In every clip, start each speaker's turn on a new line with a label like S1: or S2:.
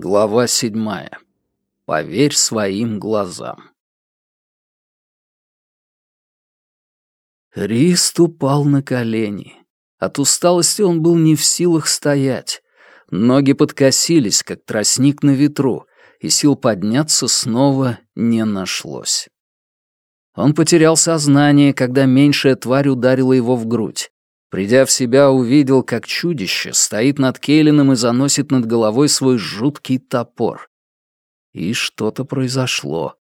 S1: Глава седьмая. Поверь своим глазам. Рист упал на колени. От усталости он был не в силах стоять. Ноги подкосились, как тростник на ветру, и сил подняться снова не нашлось. Он потерял сознание, когда меньшая тварь ударила его в грудь. Придя в себя, увидел, как чудище стоит над Кейлином и заносит над головой свой жуткий топор. И что-то произошло.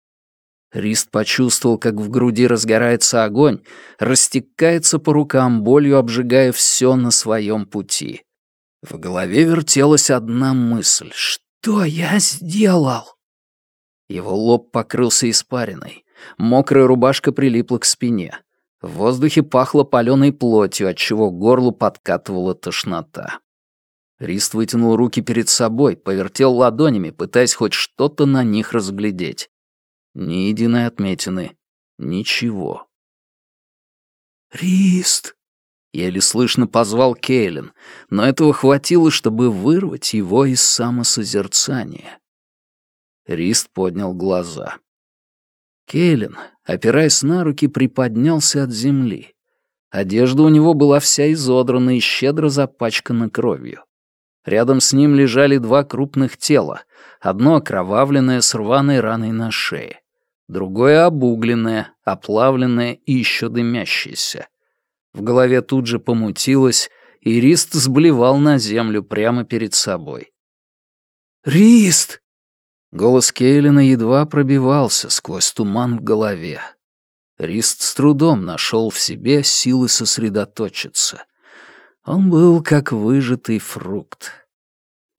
S1: Рист почувствовал, как в груди разгорается огонь, растекается по рукам, болью обжигая все на своем пути. В голове вертелась одна мысль. «Что я сделал?» Его лоб покрылся испариной. Мокрая рубашка прилипла к спине. В воздухе пахло паленой плотью, отчего к горлу подкатывала тошнота. Рист вытянул руки перед собой, повертел ладонями, пытаясь хоть что-то на них разглядеть. Ни единой отметины. Ничего. «Рист!» — еле слышно позвал Кейлин, но этого хватило, чтобы вырвать его из самосозерцания. Рист поднял глаза. Кейлин, опираясь на руки, приподнялся от земли. Одежда у него была вся изодрана и щедро запачкана кровью. Рядом с ним лежали два крупных тела, одно окровавленное с рваной раной на шее, другое обугленное, оплавленное и еще дымящееся. В голове тут же помутилось, и Рист сблевал на землю прямо перед собой. «Рист!» Голос Кейлина едва пробивался сквозь туман в голове. Рист с трудом нашел в себе силы сосредоточиться. Он был как выжатый фрукт.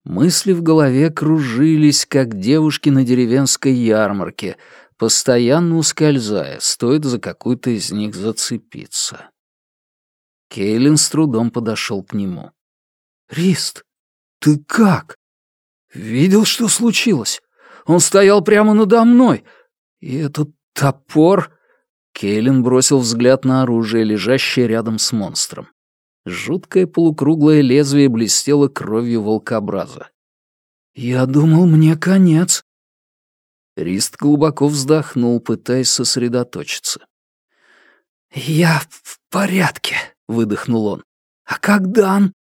S1: Мысли в голове кружились, как девушки на деревенской ярмарке, постоянно ускользая, стоит за какую-то из них зацепиться. Кейлин с трудом подошел к нему. «Рист, ты как? Видел, что случилось? Он стоял прямо надо мной. И этот топор...» Кейлин бросил взгляд на оружие, лежащее рядом с монстром. Жуткое полукруглое лезвие блестело кровью волкобраза. «Я думал, мне конец». Рист глубоко вздохнул, пытаясь сосредоточиться. «Я в порядке», — выдохнул он. «А как Дан?»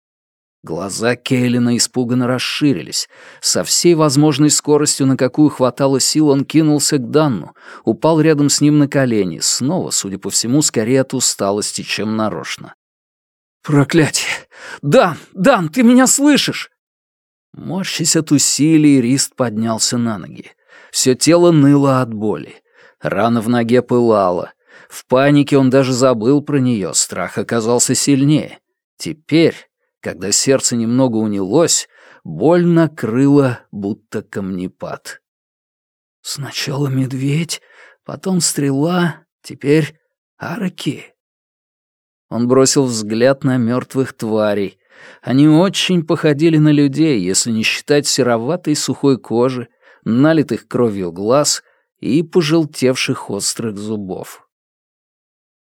S1: Глаза Кейлина испуганно расширились. Со всей возможной скоростью, на какую хватало сил, он кинулся к Данну, упал рядом с ним на колени, снова, судя по всему, скорее от усталости, чем нарочно. «Проклятие! Дан! Дан, ты меня слышишь?» Морщись от усилий, Рист поднялся на ноги. Все тело ныло от боли. Рана в ноге пылала. В панике он даже забыл про нее, страх оказался сильнее. Теперь, когда сердце немного унялось, боль накрыла, будто камнепад. Сначала медведь, потом стрела, теперь араки. Он бросил взгляд на мертвых тварей. Они очень походили на людей, если не считать сероватой сухой кожи, налитых кровью глаз и пожелтевших острых зубов.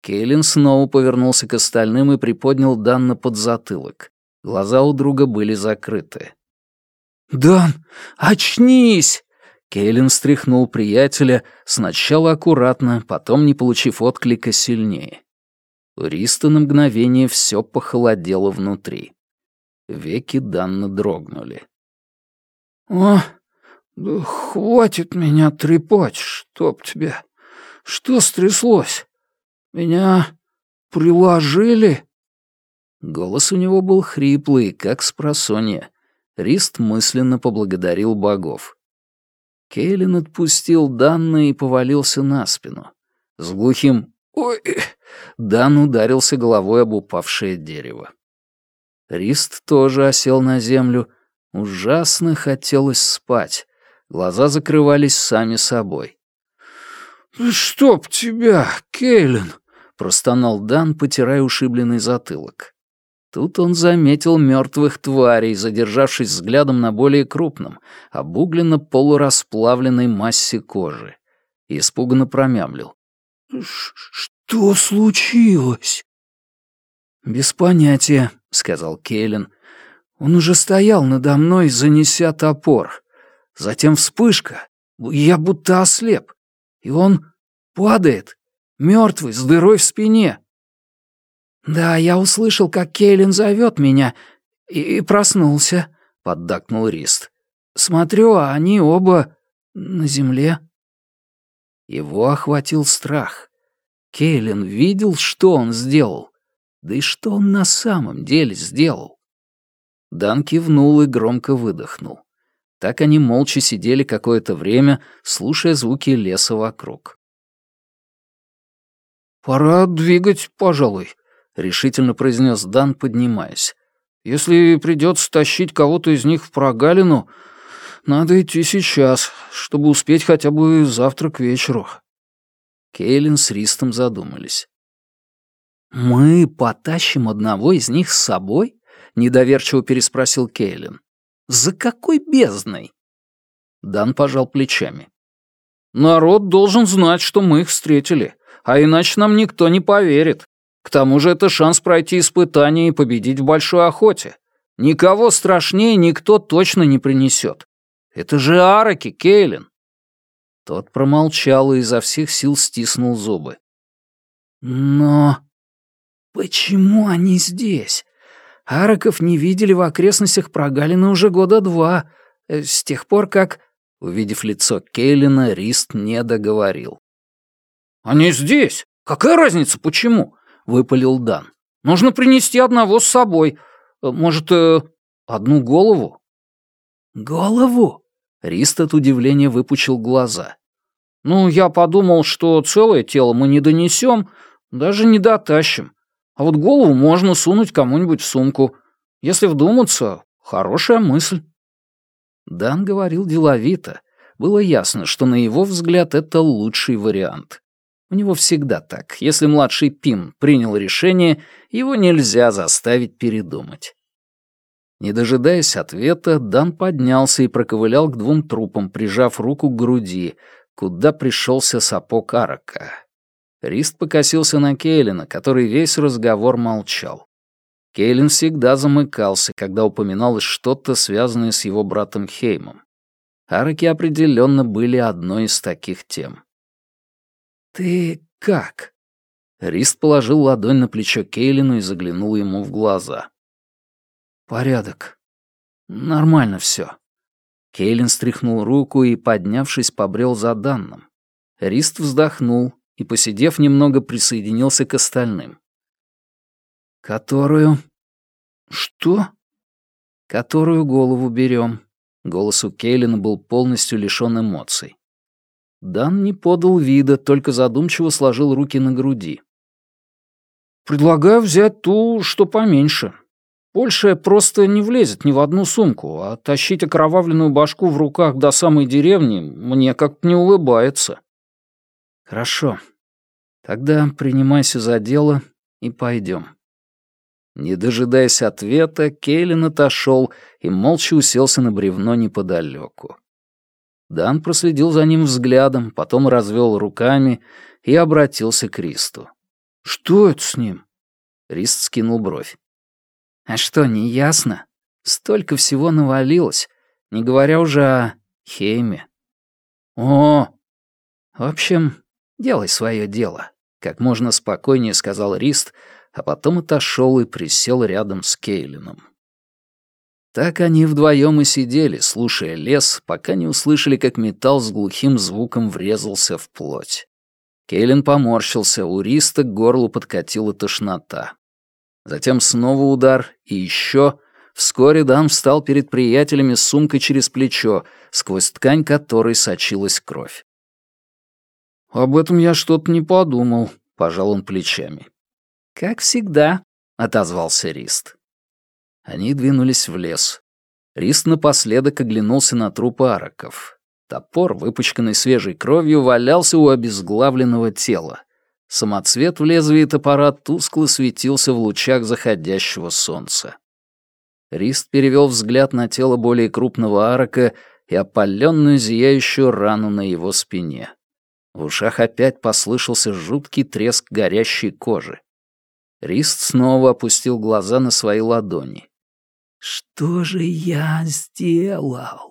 S1: Кейлин снова повернулся к остальным и приподнял Дан на подзатылок. Глаза у друга были закрыты. «Дан, очнись!» Кейлин стряхнул приятеля, сначала аккуратно, потом, не получив отклика, сильнее. У Риста на мгновение все похолодело внутри. Веки Данна дрогнули. «О, да хватит меня трепать, чтоб тебя. Что стряслось? Меня приложили?» Голос у него был хриплый, как с просонья. Рист мысленно поблагодарил богов. Кейлин отпустил Данна и повалился на спину. С глухим «Ой!» Дан ударился головой об упавшее дерево. Рист тоже осел на землю. Ужасно хотелось спать. Глаза закрывались сами собой. «Чтоб тебя, Кейлин!» — простонал Дан, потирая ушибленный затылок. Тут он заметил мертвых тварей, задержавшись взглядом на более крупном, обугленно полурасплавленной массе кожи. И испуганно промямлил. «Что случилось?» «Без понятия», — сказал Кейлин. «Он уже стоял надо мной, занеся топор. Затем вспышка. Я будто ослеп. И он падает, мертвый, с дырой в спине. «Да, я услышал, как Кейлин зовет меня, и, проснулся», — поддакнул Рист. «Смотрю, а они оба на земле». Его охватил страх. Кейлин видел, что он сделал. Да и что он на самом деле сделал? Дан кивнул и громко выдохнул. Так они молча сидели какое-то время, слушая звуки леса вокруг. «Пора двигать, пожалуй», — решительно произнес Дан, поднимаясь. «Если придется тащить кого-то из них в прогалину, надо идти сейчас, чтобы успеть хотя бы завтра к вечеру». Кейлин с Ристом задумались. «Мы потащим одного из них с собой?» — недоверчиво переспросил Кейлин. «За какой бездной?» Дан пожал плечами. «Народ должен знать, что мы их встретили, а иначе нам никто не поверит. К тому же это шанс пройти испытание и победить в большой охоте. Никого страшнее никто точно не принесет. Это же Араки, Кейлин!» Тот промолчал и изо всех сил стиснул зубы. «Но почему они здесь? Араков не видели в окрестностях прогалины уже года два, э, с тех пор как...» Увидев лицо Кейлина, Рист не договорил. «Они здесь! Какая разница, почему?» — выпалил Дан. «Нужно принести одного с собой. Э, может, э, одну голову?» «Голову?» — Рист от удивления выпучил глаза. «Ну, я подумал, что целое тело мы не донесем, даже не дотащим. А вот голову можно сунуть кому-нибудь в сумку. Если вдуматься, хорошая мысль». Дан говорил деловито. Было ясно, что на его взгляд это лучший вариант. У него всегда так. Если младший Пим принял решение, его нельзя заставить передумать. Не дожидаясь ответа, Дан поднялся и проковылял к двум трупам, прижав руку к груди, куда пришелся сапог Арака. Рист покосился на Кейлина, который весь разговор молчал. Кейлин всегда замыкался, когда упоминалось что-то, связанное с его братом Хеймом. Араки определенно были одной из таких тем. «Ты как?» Рист положил ладонь на плечо Кейлину и заглянул ему в глаза. «Порядок. Нормально все. Кейлин стряхнул руку и, поднявшись, побрел за Данным. Рист вздохнул и, посидев немного, присоединился к остальным. «Которую?» «Что?» «Которую голову берем?» Голос у Кейлина был полностью лишён эмоций. Дан не подал вида, только задумчиво сложил руки на груди. «Предлагаю взять ту, что поменьше. Большая просто не влезет ни в одну сумку, а тащить окровавленную башку в руках до самой деревни мне как-то не улыбается. Хорошо. Тогда принимайся за дело и пойдем. Не дожидаясь ответа, Кейлин отошел и молча уселся на бревно неподалеку. Дан проследил за ним взглядом, потом развел руками и обратился к Ристу. «Что это с ним?» Рист скинул бровь. А что, не ясно? Столько всего навалилось, не говоря уже о Хейме. О! В общем, делай свое дело, как можно спокойнее сказал Рист, а потом отошел и присел рядом с Кейлином. Так они вдвоем и сидели, слушая лес, пока не услышали, как металл с глухим звуком врезался в плоть. Кейлин поморщился, у Риста к горлу подкатила тошнота. Затем снова удар и еще. Вскоре Дан встал перед приятелями с сумкой через плечо, сквозь ткань которой сочилась кровь. «Об этом я что-то не подумал», — пожал он плечами. «Как всегда», — отозвался Рист. Они двинулись в лес. Рист напоследок оглянулся на трупы араков. Топор, выпачканный свежей кровью, валялся у обезглавленного тела. Самоцвет в лезвии топора тускло светился в лучах заходящего солнца. Рист перевел взгляд на тело более крупного арака и опаленную зияющую рану на его спине. В ушах опять послышался жуткий треск горящей кожи. Рист снова опустил глаза на свои ладони. «Что же я сделал?»